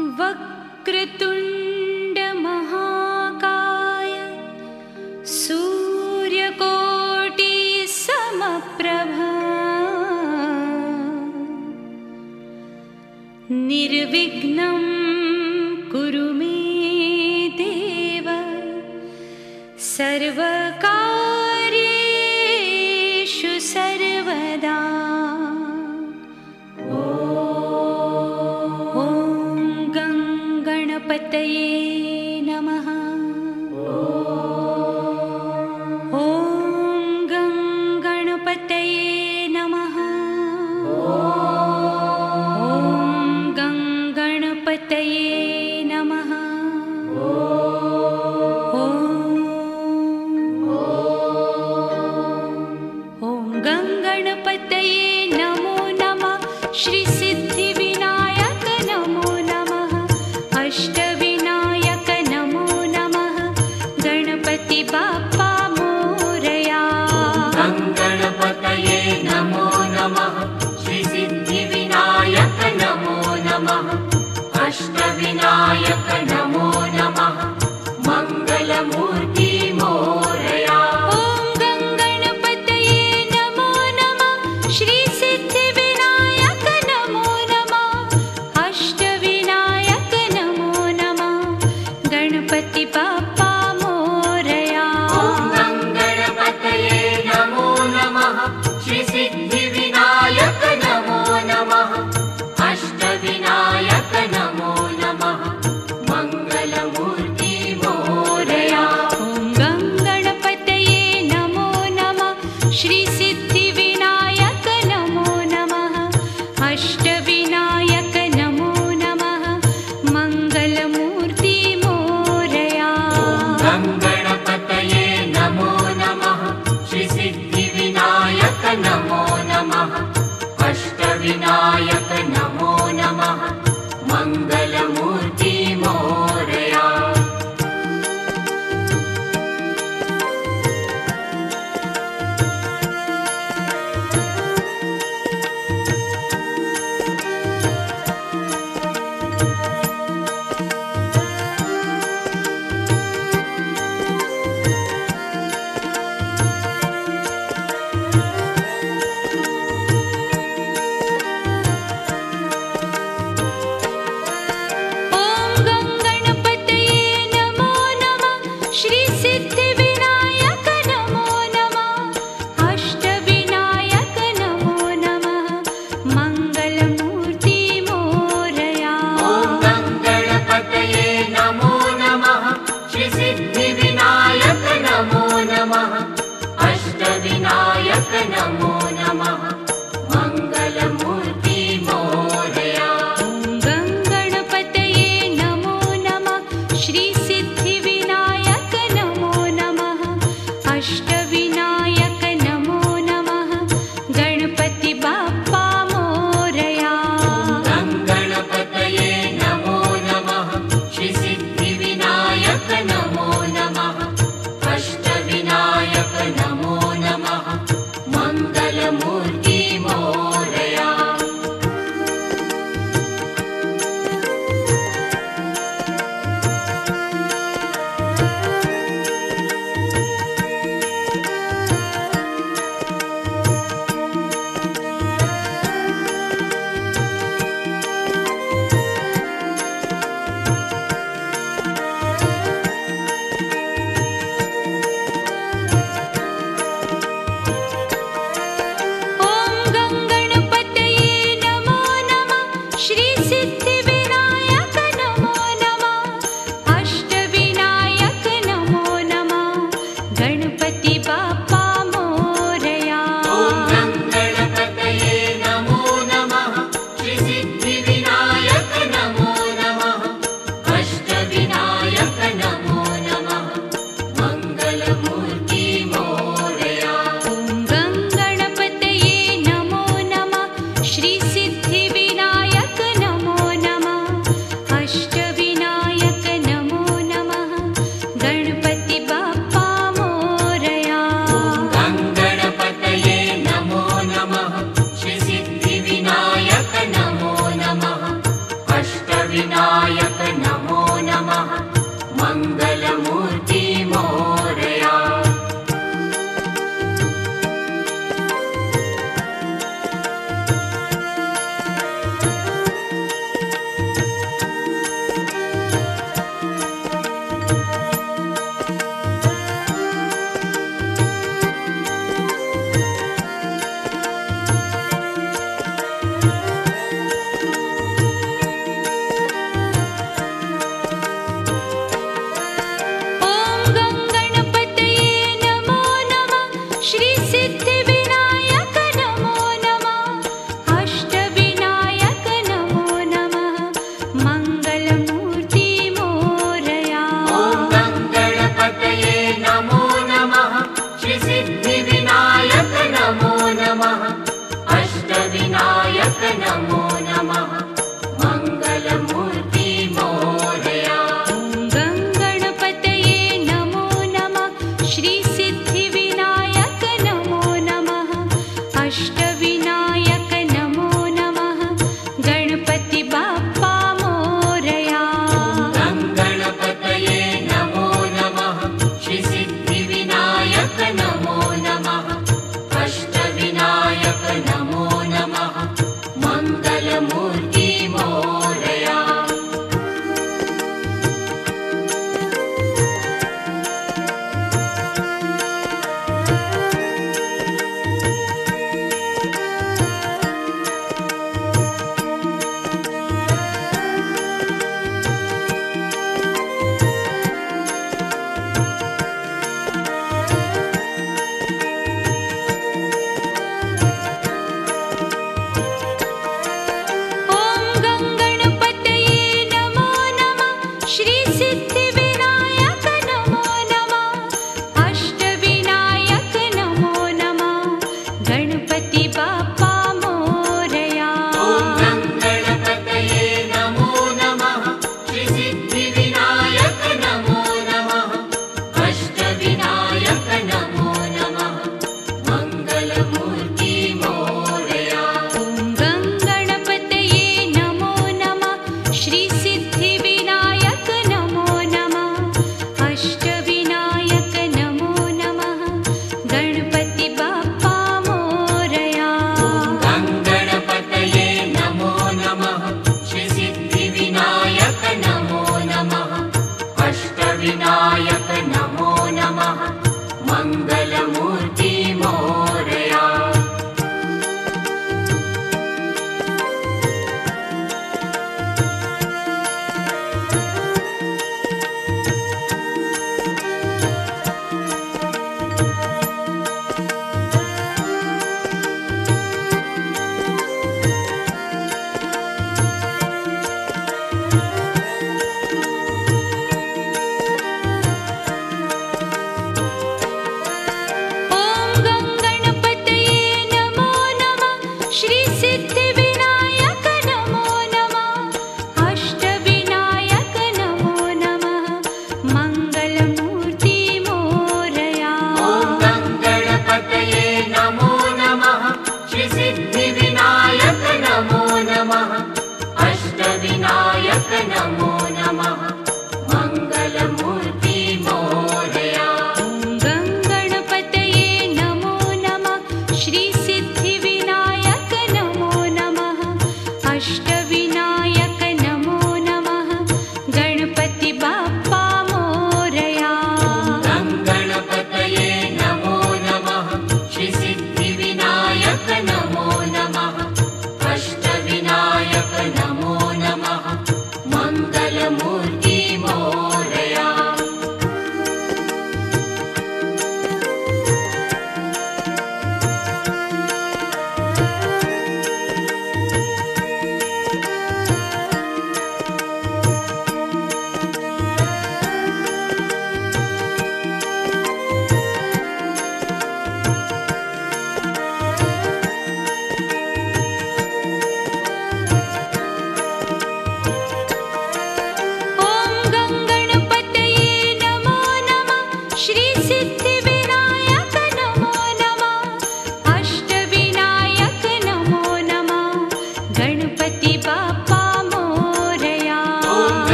वक्रतुण्डमहाकाय सूर्यकोटिसमप्रभा। निर्विघ्नं कुरु मे देव सर्वकार्येषु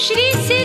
श्री से